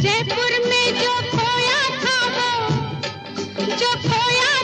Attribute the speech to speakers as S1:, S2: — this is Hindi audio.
S1: जयपुर में जो खोया था वो जो खोया